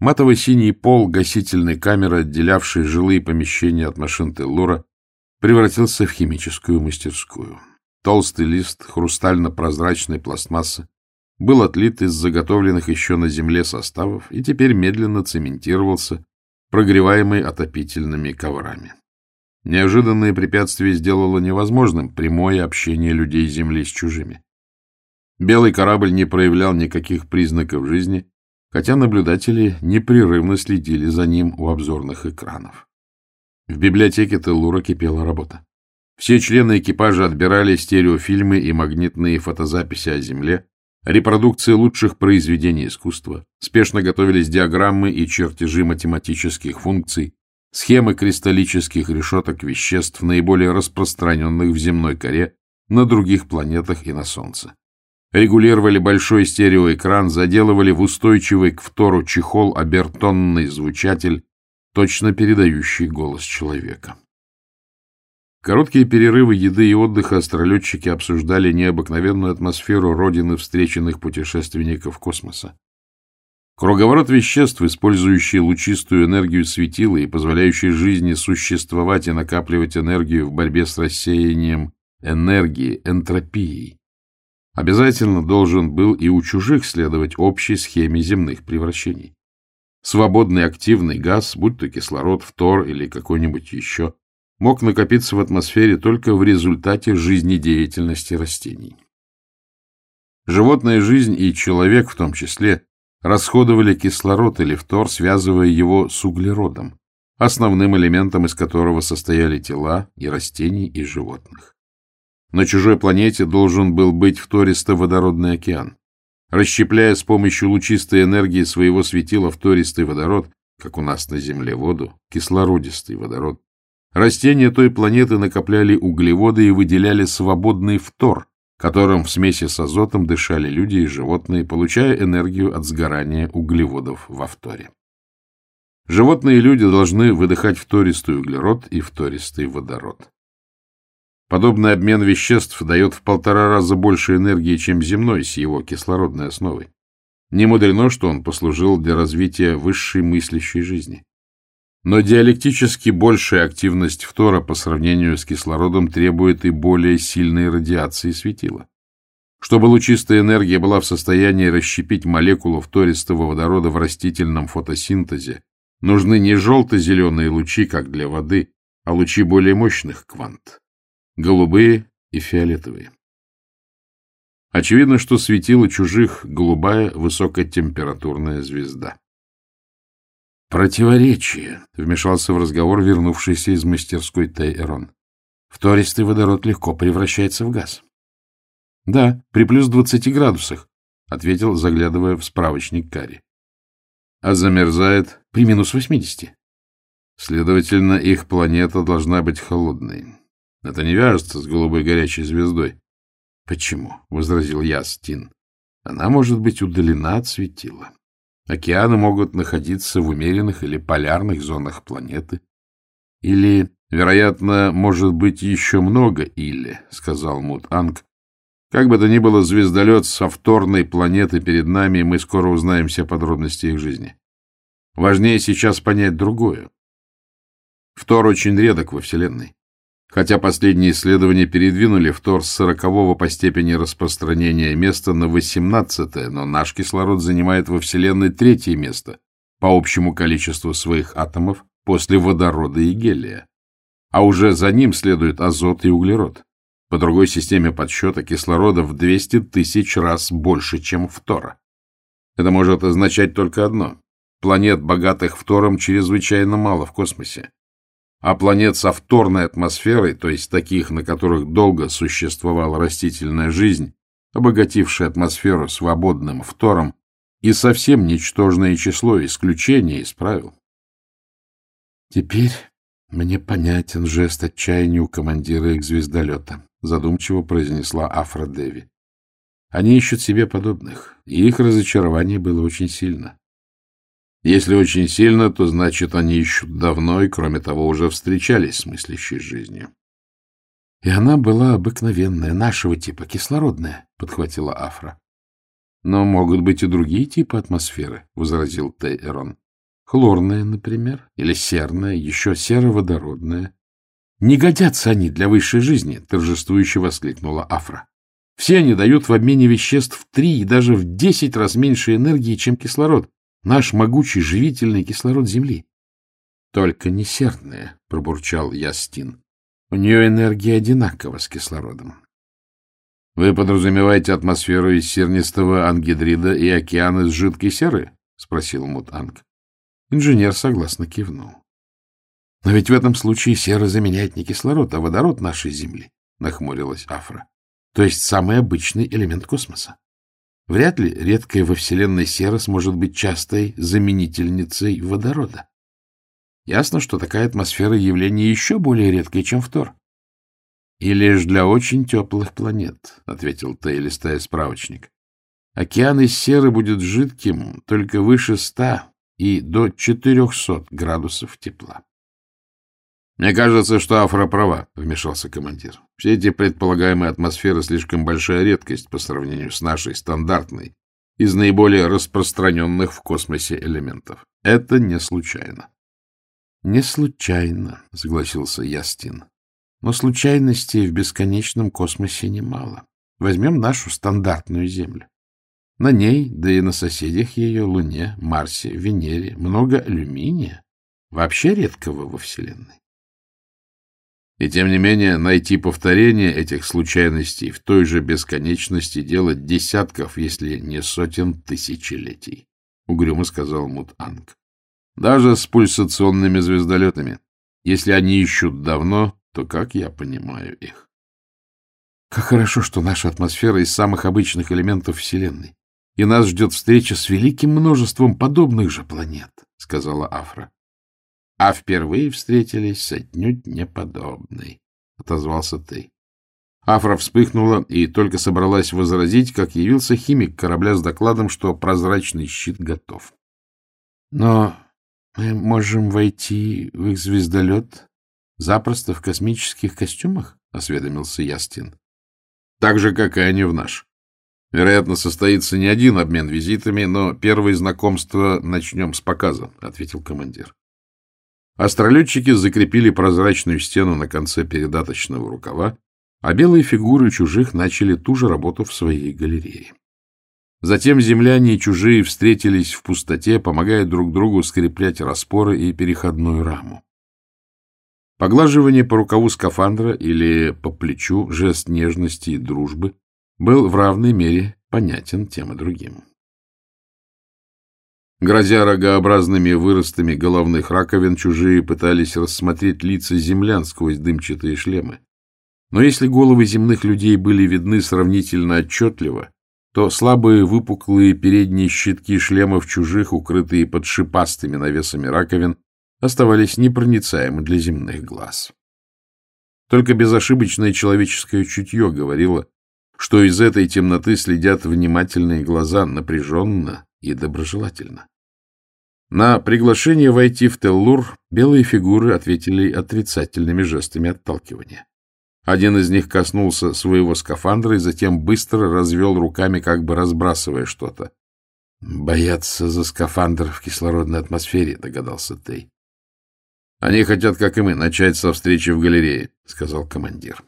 Матово-синий пол гасительной камеры, отделявшей жилые помещения от машин Теллура, превратился в химическую мастерскую. Толстый лист хрустально-прозрачной пластмассы был отлит из заготовленных еще на земле составов и теперь медленно цементировался, прогреваемый отопительными коврами. Неожиданное препятствие сделало невозможным прямое общение людей Земли с чужими. Белый корабль не проявлял никаких признаков жизни, хотя наблюдатели непрерывно следили за ним у обзорных экранов. В библиотеке Теллура кипела работа. Все члены экипажа отбирали стереофильмы и магнитные фотозаписи о Земле, репродукции лучших произведений искусства, спешно готовились диаграммы и чертежи математических функций, схемы кристаллических решеток веществ, наиболее распространенных в земной коре, на других планетах и на Солнце. Регулировали большой стереоэкран, заделывали в устойчивый к втору чехол обертонный звучатель, точно передающий голос человека. Короткие перерывы еды и отдыха астролетчики обсуждали необыкновенную атмосферу родины встреченных путешественников космоса. Круговорот веществ, использующий лучистую энергию светила и позволяющий жизни существовать и накапливать энергию в борьбе с рассеянием энергии, энтропией, обязательно должен был и у чужих следовать общей схеме земных превращений. Свободный активный газ, будь то кислород, фтор или какой-нибудь еще, мог накопиться в атмосфере только в результате жизнедеятельности растений. Животная жизнь и человек в том числе расходовали кислород или фтор, связывая его с углеродом, основным элементом из которого состояли тела и растений, и животных. На чужой планете должен был быть втористо-водородный океан. Расщепляя с помощью лучистой энергии своего светила втористый водород, как у нас на Земле воду, кислородистый водород, Растения той планеты накопляли углеводы и выделяли свободный фтор, которым в смеси с азотом дышали люди и животные, получая энергию от сгорания углеводов во фторе. Животные и люди должны выдыхать фтористый углерод и фтористый водород. Подобный обмен веществ дает в полтора раза больше энергии, чем земной с его кислородной основой. Не мудрено, что он послужил для развития высшей мыслящей жизни. Но диалектически большая активность фтора по сравнению с кислородом требует и более сильной радиации светила. Чтобы лучистая энергия была в состоянии расщепить молекулу фтористого водорода в растительном фотосинтезе, нужны не желто-зеленые лучи, как для воды, а лучи более мощных квант — голубые и фиолетовые. Очевидно, что светило чужих — голубая высокотемпературная звезда. Противоречие, — вмешался в разговор вернувшийся из мастерской Тейрон. Втористый водород легко превращается в газ. — Да, при плюс двадцати градусах, — ответил, заглядывая в справочник Карри. — А замерзает при минус восьмидесяти. Следовательно, их планета должна быть холодной. Это не вяжется с голубой горячей звездой. — Почему? — возразил Ястин. — Она может быть удалена от светила. Океаны могут находиться в умеренных или полярных зонах планеты. Или, вероятно, может быть еще много или, — сказал Мут-Анг. Как бы то ни было, звездолет со вторной планеты перед нами, и мы скоро узнаем все подробности их жизни. Важнее сейчас понять другое. Втор очень редок во Вселенной. Хотя последние исследования передвинули фтор с 40 по степени распространения места на 18 но наш кислород занимает во Вселенной третье место по общему количеству своих атомов после водорода и гелия. А уже за ним следует азот и углерод. По другой системе подсчета кислорода в 200 тысяч раз больше, чем фтора. Это может означать только одно. Планет, богатых фтором, чрезвычайно мало в космосе а планет со вторной атмосферой, то есть таких, на которых долго существовала растительная жизнь, обогатившая атмосферу свободным фтором, и совсем ничтожное число исключений из правил. Теперь мне понятен жест отчаяния у командира их звездолета, задумчиво произнесла Афра Деви. Они ищут себе подобных, и их разочарование было очень сильно. Если очень сильно, то значит, они ищут давно и, кроме того, уже встречались с мыслящей жизнью. — И она была обыкновенная, нашего типа, кислородная, — подхватила Афра. — Но могут быть и другие типы атмосферы, — возразил Тейрон. Хлорная, например, или серная, еще сероводородная. Не годятся они для высшей жизни, торжествующе воскликнула Афра. Все они дают в обмене веществ в три и даже в десять раз меньше энергии, чем кислород, наш могучий живительный кислород Земли. — Только не серная, — пробурчал Ястин. — У нее энергия одинакова с кислородом. — Вы подразумеваете атмосферу из сернистого ангидрида и океан из жидкой серы? — спросил Мут-Анг. Инженер согласно кивнул. — Но ведь в этом случае сера заменяет не кислород, а водород нашей Земли, — нахмурилась Афра. — То есть самый обычный элемент космоса. Вряд ли редкая во Вселенной сера сможет быть частой заменительницей водорода. Ясно, что такая атмосфера явление еще более редкое, чем фтор. — И лишь для очень теплых планет, — ответил Тей, листая справочник. Океан из серы будет жидким только выше ста и до 400 градусов тепла. «Мне кажется, что Афра права», — вмешался командир. «Все эти предполагаемые атмосферы слишком большая редкость по сравнению с нашей стандартной из наиболее распространенных в космосе элементов. Это не случайно». «Не случайно», — согласился Ястин. «Но случайностей в бесконечном космосе немало. Возьмем нашу стандартную Землю. На ней, да и на соседях ее, Луне, Марсе, Венере, много алюминия, вообще редкого во Вселенной. И тем не менее найти повторение этих случайностей в той же бесконечности делать десятков, если не сотен тысячелетий, — угрюмо сказал Мут-Анг. Даже с пульсационными звездолетами. Если они ищут давно, то как я понимаю их? Как хорошо, что наша атмосфера из самых обычных элементов Вселенной и нас ждет встреча с великим множеством подобных же планет, — сказала Афра. — А впервые встретились с отнюдь неподобной, — отозвался ты. Афра вспыхнула и только собралась возразить, как явился химик корабля с докладом, что прозрачный щит готов. — Но мы можем войти в их звездолет запросто в космических костюмах? — осведомился Ястин. — Так же, как и они в наш. Вероятно, состоится не один обмен визитами, но первое знакомство начнем с показа, — ответил командир. Астролетчики закрепили прозрачную стену на конце передаточного рукава, а белые фигуры чужих начали ту же работу в своей галерее. Затем земляне и чужие встретились в пустоте, помогая друг другу скреплять распоры и переходную раму. Поглаживание по рукаву скафандра или по плечу — жест нежности и дружбы, был в равной мере понятен тем и другим. Грозя рогообразными выростами головных раковин, чужие пытались рассмотреть лица землян сквозь дымчатые шлемы. Но если головы земных людей были видны сравнительно отчетливо, то слабые выпуклые передние щитки шлемов чужих, укрытые под шипастыми навесами раковин, оставались непроницаемы для земных глаз. Только безошибочное человеческое чутье говорило, что из этой темноты следят внимательные глаза напряженно и доброжелательно. На приглашение войти в Теллур белые фигуры ответили отрицательными жестами отталкивания. Один из них коснулся своего скафандра и затем быстро развел руками, как бы разбрасывая что-то. «Боятся за скафандр в кислородной атмосфере», — догадался Тей. «Они хотят, как и мы, начать со встречи в галерее», — сказал командир.